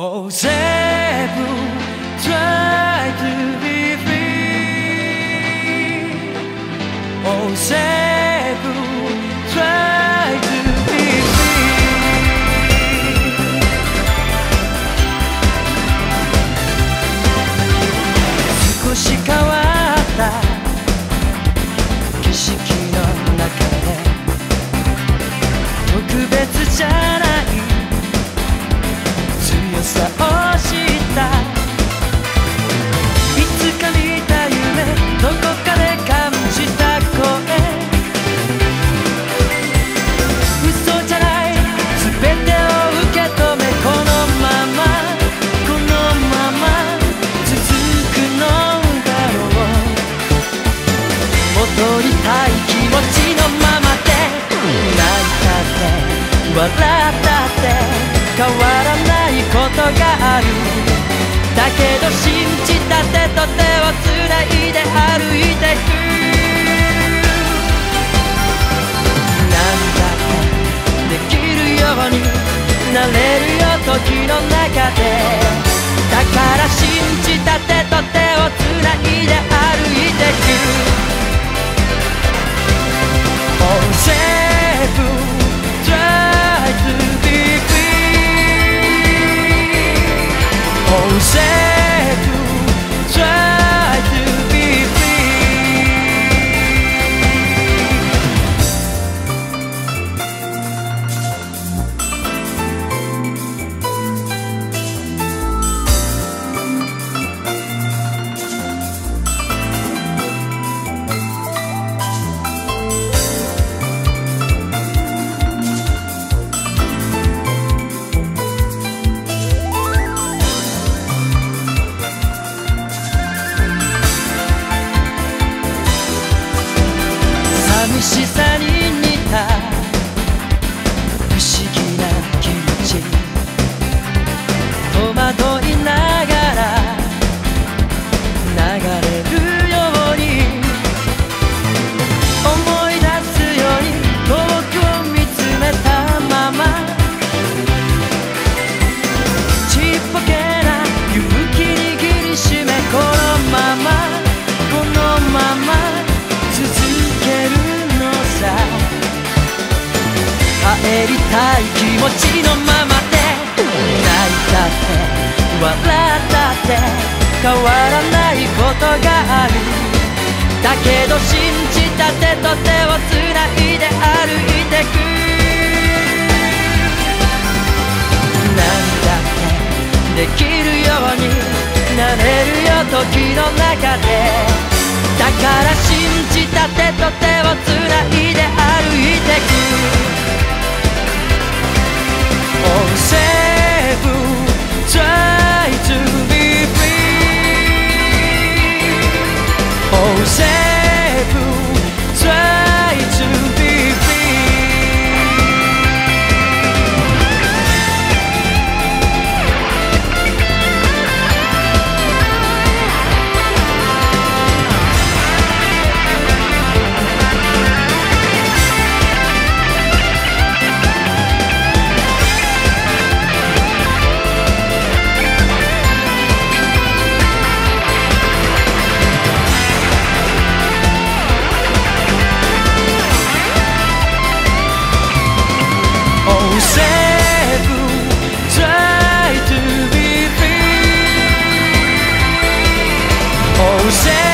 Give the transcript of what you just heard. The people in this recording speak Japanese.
おお、セーブ。少し変わった。景色の中で特別じゃん笑ったって変わらないことがある。だけど信じた手と手をつないで歩いてく。なんだってできるようになれるよ時の中でだから信じた手と手をつないで歩いてく。寂しさに帰りたい気持ちのままで。泣いたって笑ったって変わらないことがある。だけど信じた手と手をつないで歩いてく。なんだってできるようになれるよ時の中 Eusébio who said